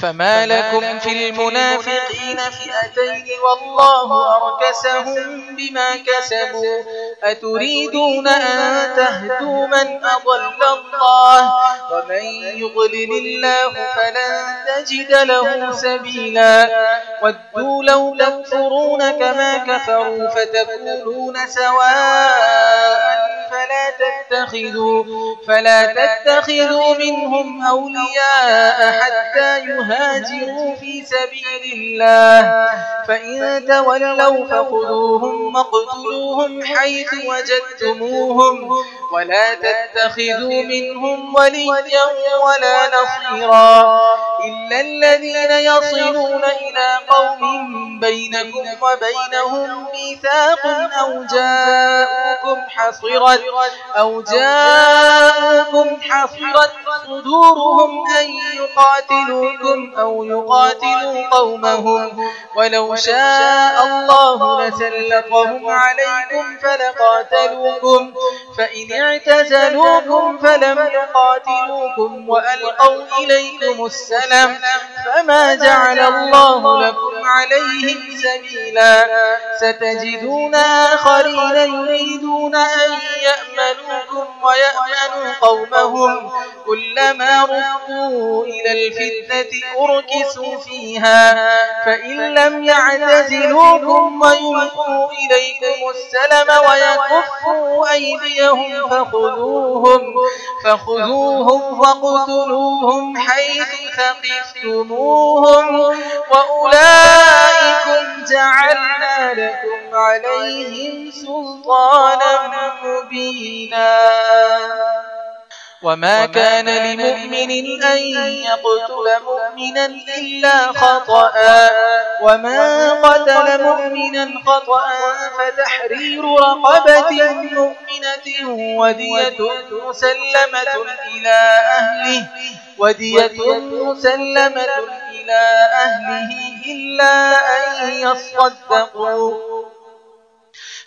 فما لكم في المنافقين فئتين والله أركسهم بما كسبوا أتريدون أن تهدوا من أضل الله ومن يغلل الله فلن تجد له سبيلا. ودوا لو تكفرون كما كفروا فتكونون سواء فلا تتخذوا فلا تتخذوا منهم أولياء حتى يهاجروا في سبيل الله. فإن تولوا فخذوهم واقتلوهم حيث وجدتموهم. ولا تتخذوا منهم وليا ولا نصيرا. إلا الذين يصلون إلى قوم بينكم وبينهم ميثاق أو جاءوكم حصرت أو جاءكم حصرت صدورهم أن يقاتلوكم أو يقاتلوا قومهم. ولو شاء الله لسلقهم عليكم فلقاتلوكم. فإن اعتزلوكم فلم يقاتلوكم وألقوا إليكم السلام فما جعل الله لكم عليهم سبيلا. ستجدون آخرين يريدون أن يأمنوا ويأمنوا قومهم كلما رقوا إلى الفتنة أركسوا فيها فإن لم يعتزلوكم ويلقوا إليكم السلم ويكفوا أيديهم فخذوهم, فخذوهم وقتلوهم حيث ثقفتموهم وأولئكم جعلنا لكم عليهم سلطانا مبينا. وما كان لمؤمن أن يقتل مؤمنا إلا خطأ. وما قتل مؤمنا خطأ فتحرير رقبة مؤمنة ودية مسلمة إلى أهله. ودية مسلمة إلى أهله إلا أن يصدقوا.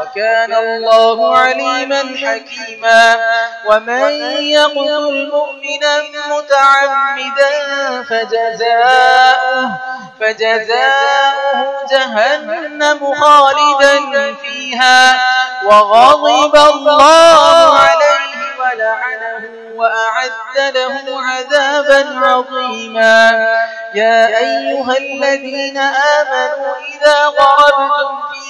وكان الله عليما حكيما. ومن يقتل مؤمنا متعمدا فجزاؤه, فجزاؤه جهنم خالدا فيها. وغضب الله عليه ولعنه وأعد له عذابا عظيما. يا أيها الذين آمنوا إذا غربتم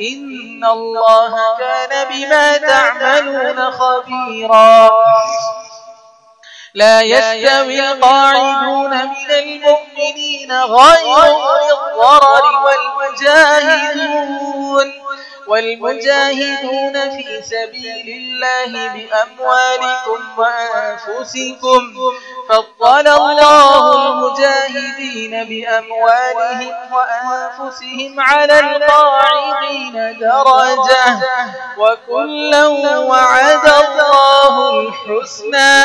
ان الله كان بما تعملون خبيرا. لا يستوي القاعدون من المؤمنين غير الضرر والمجاهدون. والمجاهدون في سبيل الله بأموالكم وأنفسكم فضل الله المجاهدين بأموالهم وأنفسهم على القاعدين درجة وكلا وعد الله الحسنى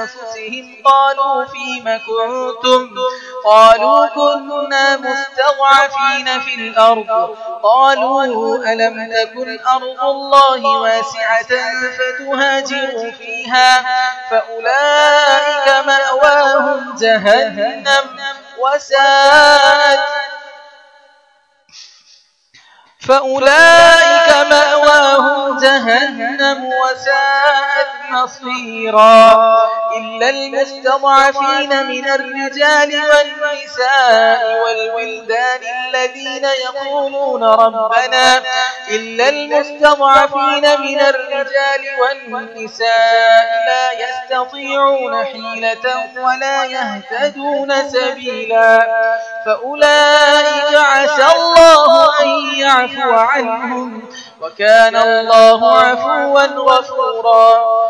أنفسهم قالوا فيما كنتم؟ قالوا كنا مستضعفين في الأرض. قالوا ألم تكن أرض الله واسعة فتهاجروا فيها فأولئك مأواهم جهنم وساءت. فأولئك مأواهم جهنم وساءت نصيراً إلا المستضعفين من الرجال والنساء والولدان الذين يقولون ربنا إلا المستضعفين من الرجال والنساء لا يستطيعون حيلة ولا يهتدون سبيلا فأولئك عسى الله أن يعفو عنهم وكان الله عفوا غفورا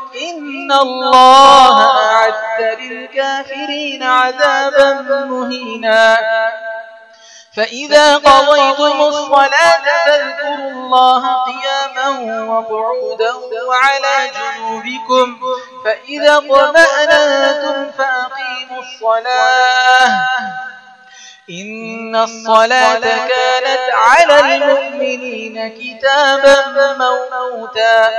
إن الله أعد للكافرين عذابا مهينا. فإذا قضيتم الصلاة فاذكروا الله قياما وقعودا وعلى جنوبكم. فإذا قمأناتم فأقيموا الصلاة. إن الصلاة كانت على المؤمنين كتابا موتا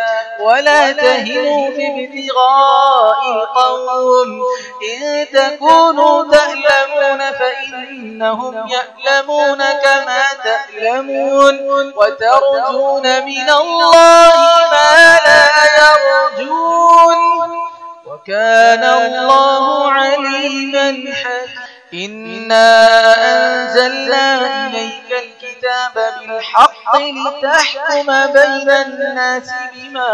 ولا تهنوا في ابتغاء القوم إن تكونوا تألمون فإنهم يألمون كما تألمون وترجون من الله ما لا يرجون وكان الله عليما حكيم إنا أنزلنا إليك الكتاب بالحق لتحكم بين الناس بما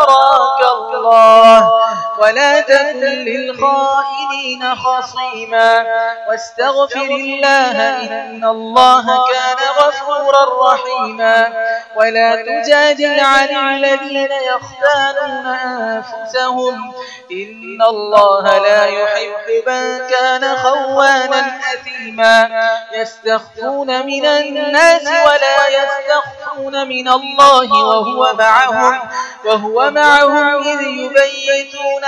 أراك الله ولا تكن للخائنين خصيما. واستغفر الله إن الله كان غفورا رحيما. ولا تجادل عن الذين يختالون أنفسهم. إن الله لا يحب من كان خوانا أثيما. يستخفون من الناس ولا يستخفون من الله وهو معهم, وهو معهم إذ يبيتون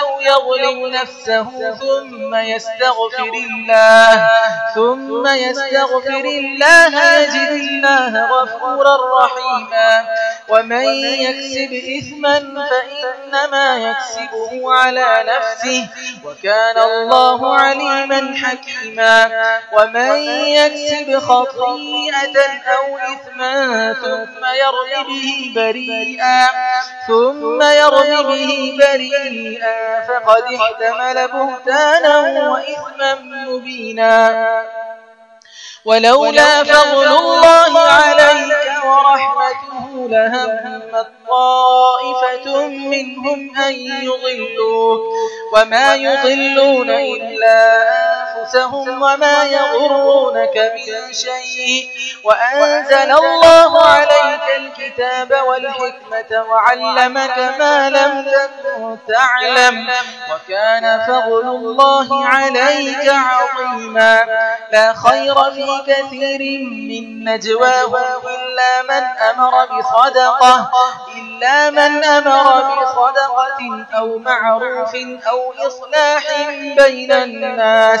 أو يظلم نفسه ثم يستغفر الله. ثم يستغفر الله يجد الله غفورا رحيما. ومن يكسب إثما فإنما يكسبه على نفسه. وكان الله عليما حكيما. ومن يكسب خطيئة أو إثما ثم يرمي به بريئا. ثم يرمي به بريئا. شيئا فقد احتمل بهتانا وإثما مبينا. ولولا فضل الله عليك ورحمته لهم الطائفة منهم أن يضلوك وما يضلون إلا أن أنفسهم وما يغرونك من شيء وأنزل الله عليك الكتاب والحكمة وعلمك ما لم تكن تعلم وكان فضل الله عليك عظيما لا خير في كثير من نجواه إلا من أمر بصدقة إلا من أمر بصدقة أو معروف أو إصلاح بين الناس